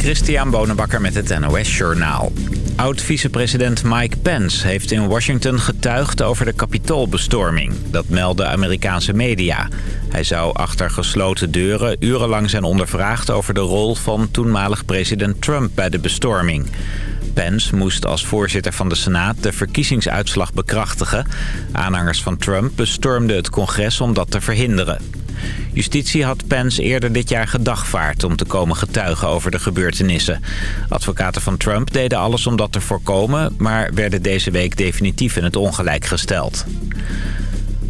Christian Bonenbakker met het NOS Journaal. Oud-vicepresident Mike Pence heeft in Washington getuigd over de kapitoolbestorming. Dat melden Amerikaanse media. Hij zou achter gesloten deuren urenlang zijn ondervraagd over de rol van toenmalig president Trump bij de bestorming. Pence moest als voorzitter van de Senaat de verkiezingsuitslag bekrachtigen. Aanhangers van Trump bestormden het congres om dat te verhinderen. Justitie had Pence eerder dit jaar gedagvaard om te komen getuigen over de gebeurtenissen. Advocaten van Trump deden alles om dat te voorkomen, maar werden deze week definitief in het ongelijk gesteld.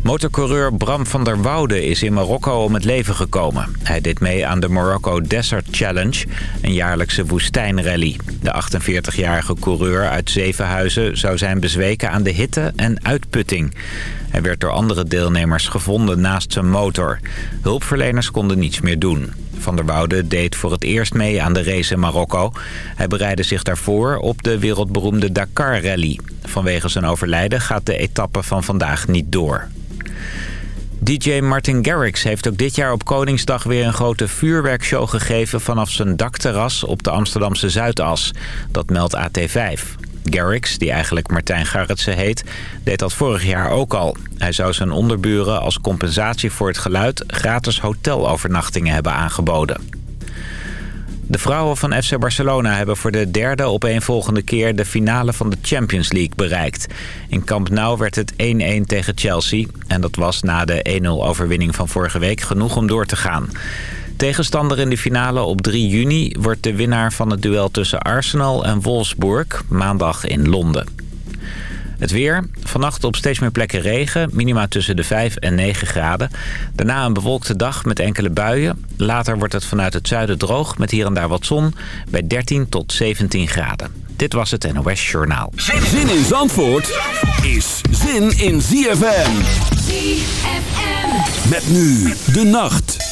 Motorcoureur Bram van der Woude is in Marokko om het leven gekomen. Hij deed mee aan de Morocco Desert Challenge, een jaarlijkse woestijnrally. De 48-jarige coureur uit Zevenhuizen zou zijn bezweken aan de hitte en uitputting. Hij werd door andere deelnemers gevonden naast zijn motor. Hulpverleners konden niets meer doen. Van der Woude deed voor het eerst mee aan de race in Marokko. Hij bereidde zich daarvoor op de wereldberoemde Dakar Rally. Vanwege zijn overlijden gaat de etappe van vandaag niet door. DJ Martin Garrix heeft ook dit jaar op Koningsdag weer een grote vuurwerkshow gegeven vanaf zijn dakterras op de Amsterdamse Zuidas. Dat meldt AT5. Garrix, die eigenlijk Martijn Garretsen heet, deed dat vorig jaar ook al. Hij zou zijn onderburen als compensatie voor het geluid gratis hotelovernachtingen hebben aangeboden. De vrouwen van FC Barcelona hebben voor de derde opeenvolgende keer de finale van de Champions League bereikt. In Camp Nou werd het 1-1 tegen Chelsea en dat was na de 1-0 overwinning van vorige week genoeg om door te gaan. Tegenstander in de finale op 3 juni wordt de winnaar van het duel tussen Arsenal en Wolfsburg maandag in Londen. Het weer. Vannacht op steeds meer plekken regen. Minima tussen de 5 en 9 graden. Daarna een bewolkte dag met enkele buien. Later wordt het vanuit het zuiden droog met hier en daar wat zon. Bij 13 tot 17 graden. Dit was het NOS Journaal. Zin in Zandvoort is zin in ZFM. ZFM. Met nu de nacht.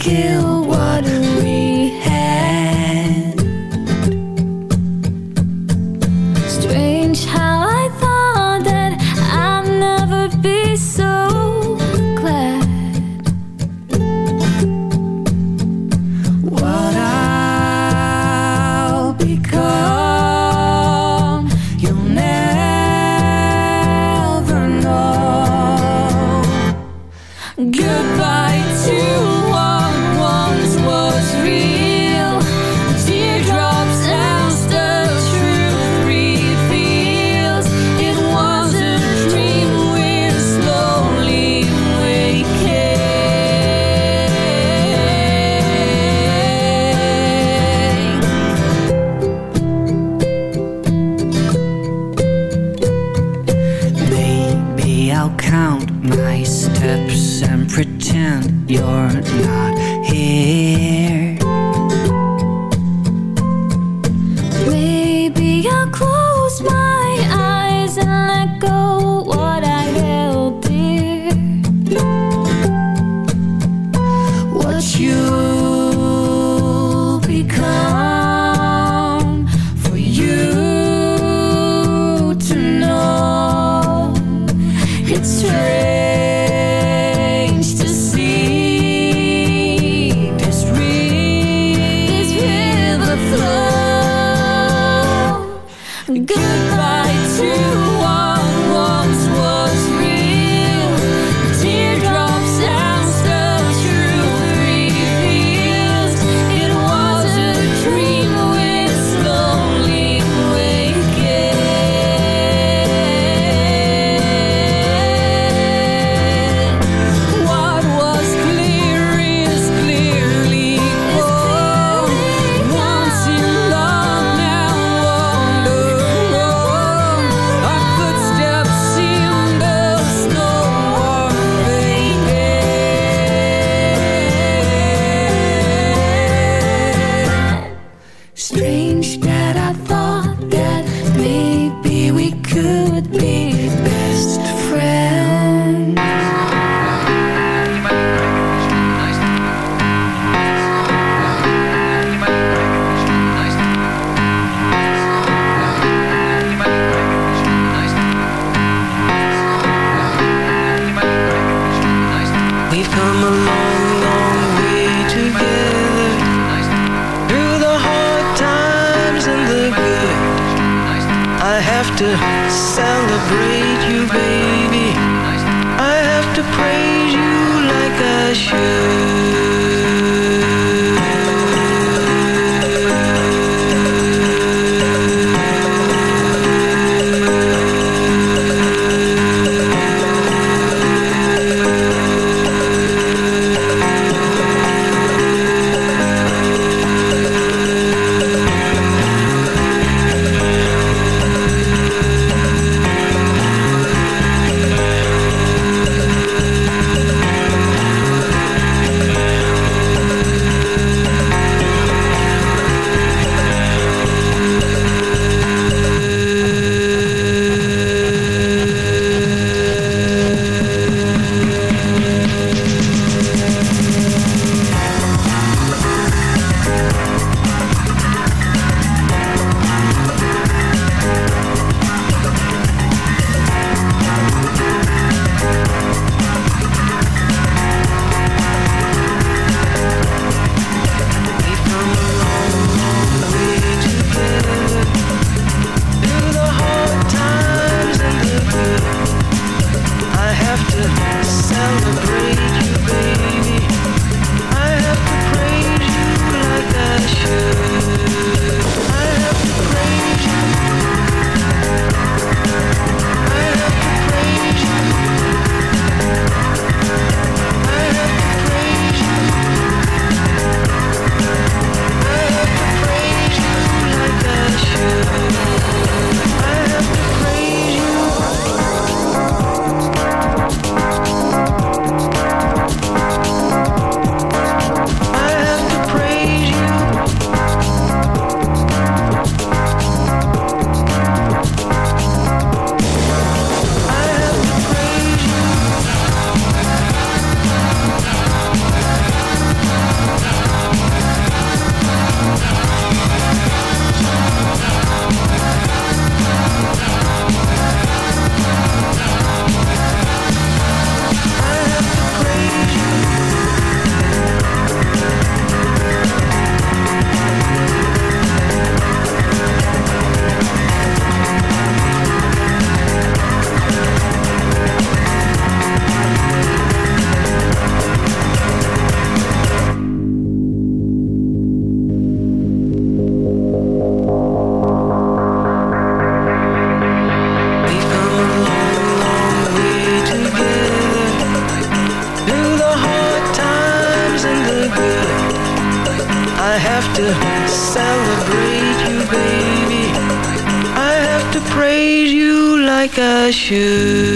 Kill you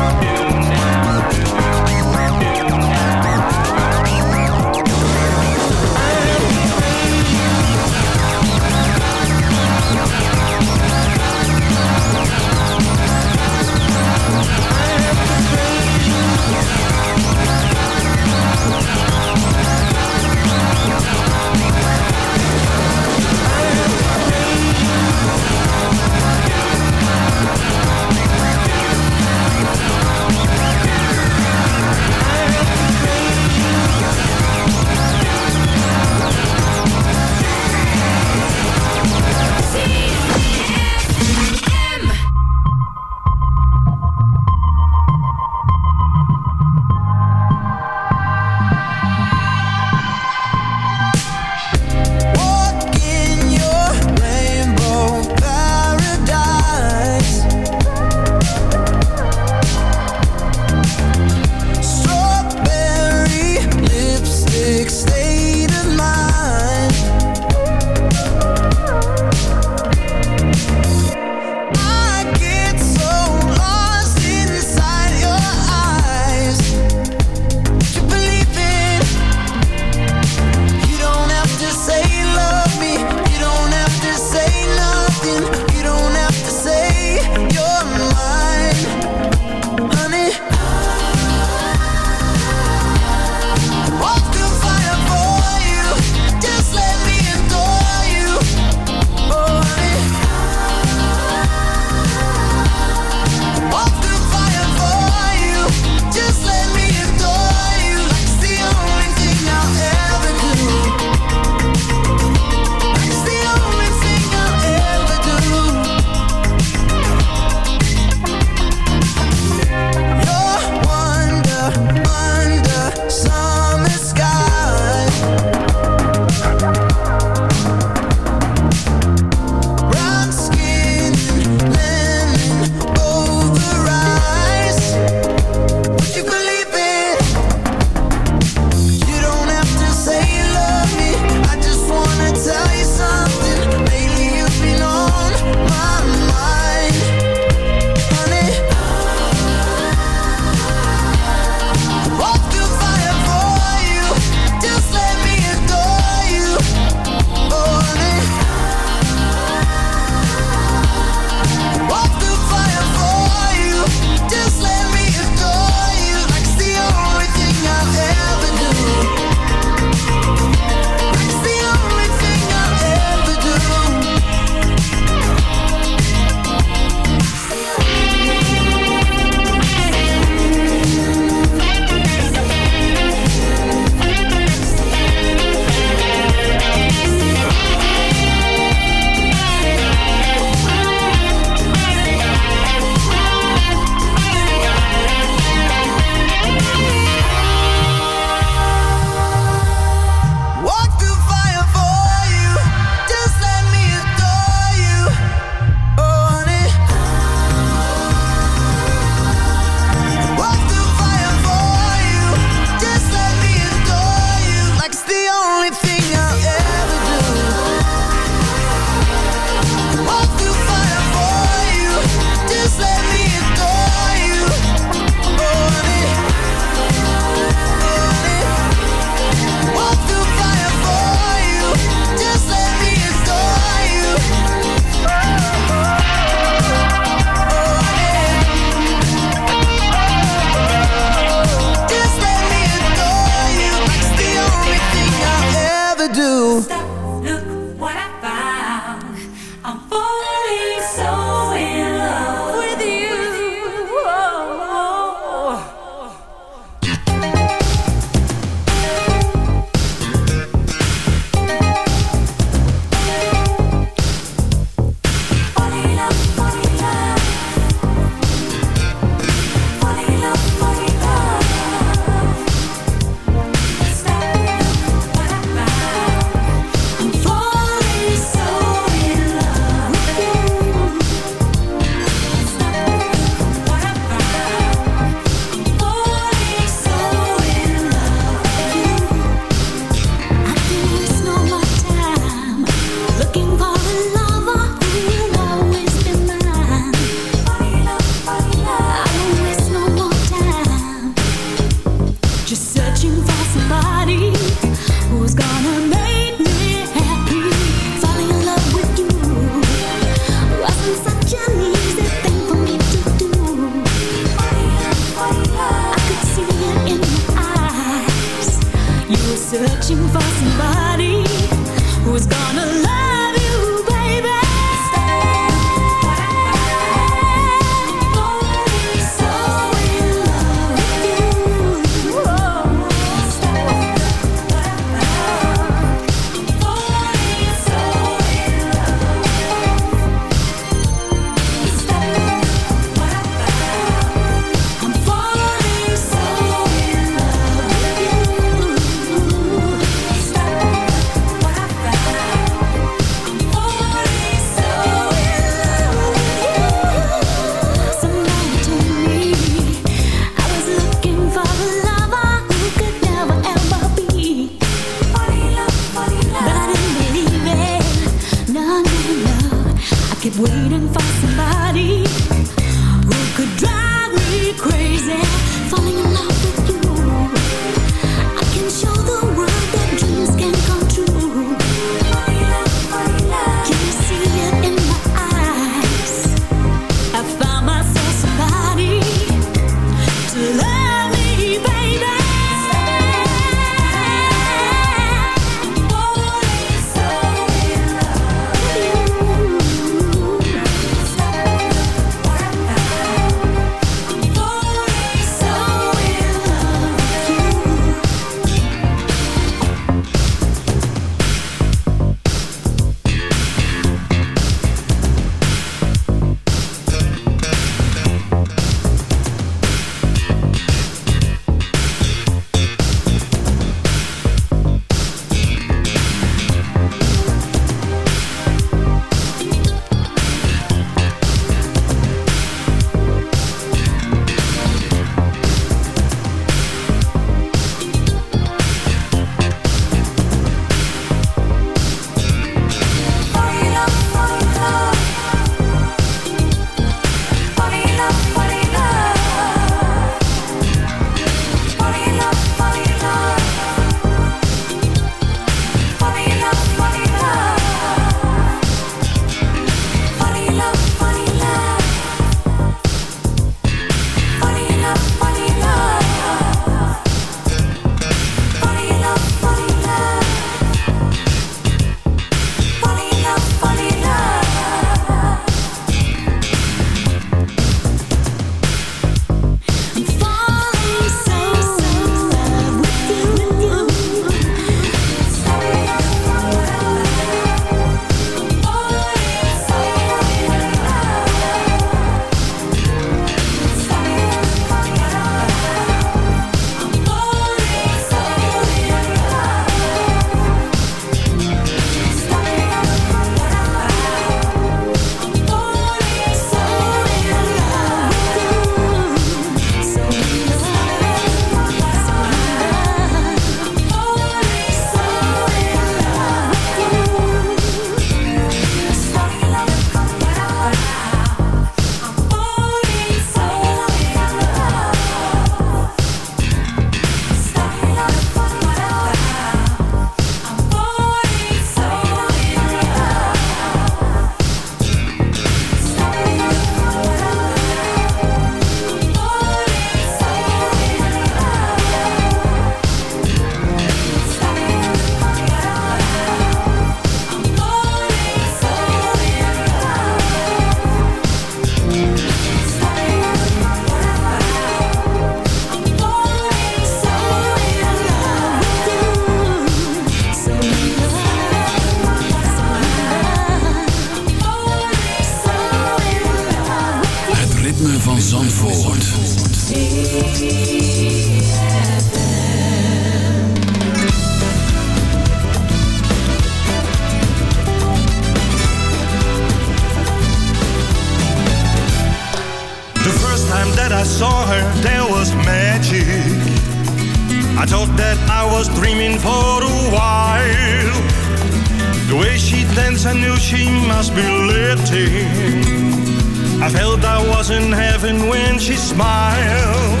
I was in heaven when she smiled.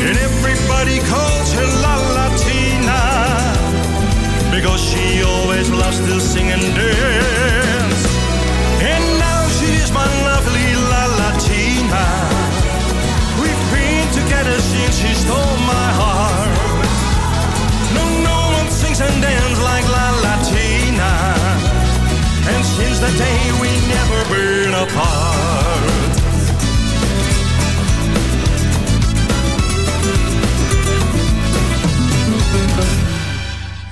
And everybody calls her La Latina because she always loves to sing and dance. And now she is my lovely La Latina. We've been together since she stole my heart. No, no one sings and dances like La Latina. And since that day we've never been apart.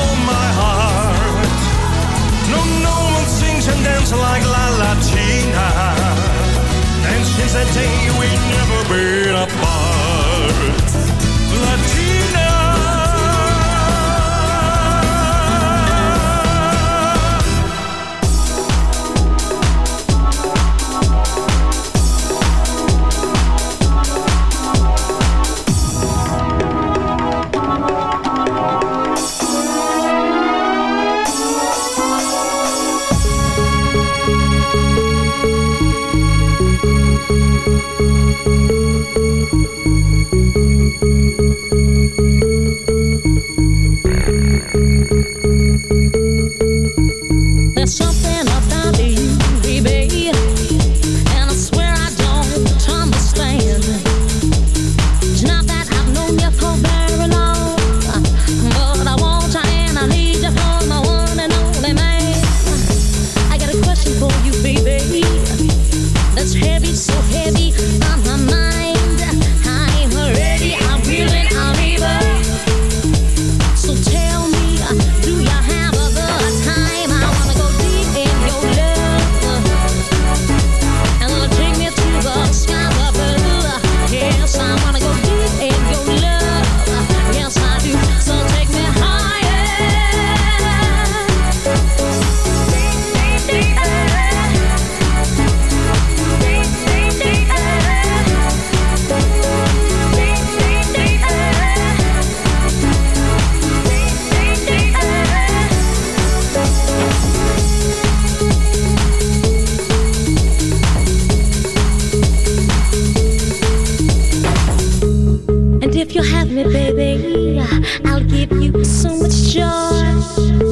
on my heart. No, no one sings and dances like La Latina. And since that day, we've never been apart. I'll give you so much joy.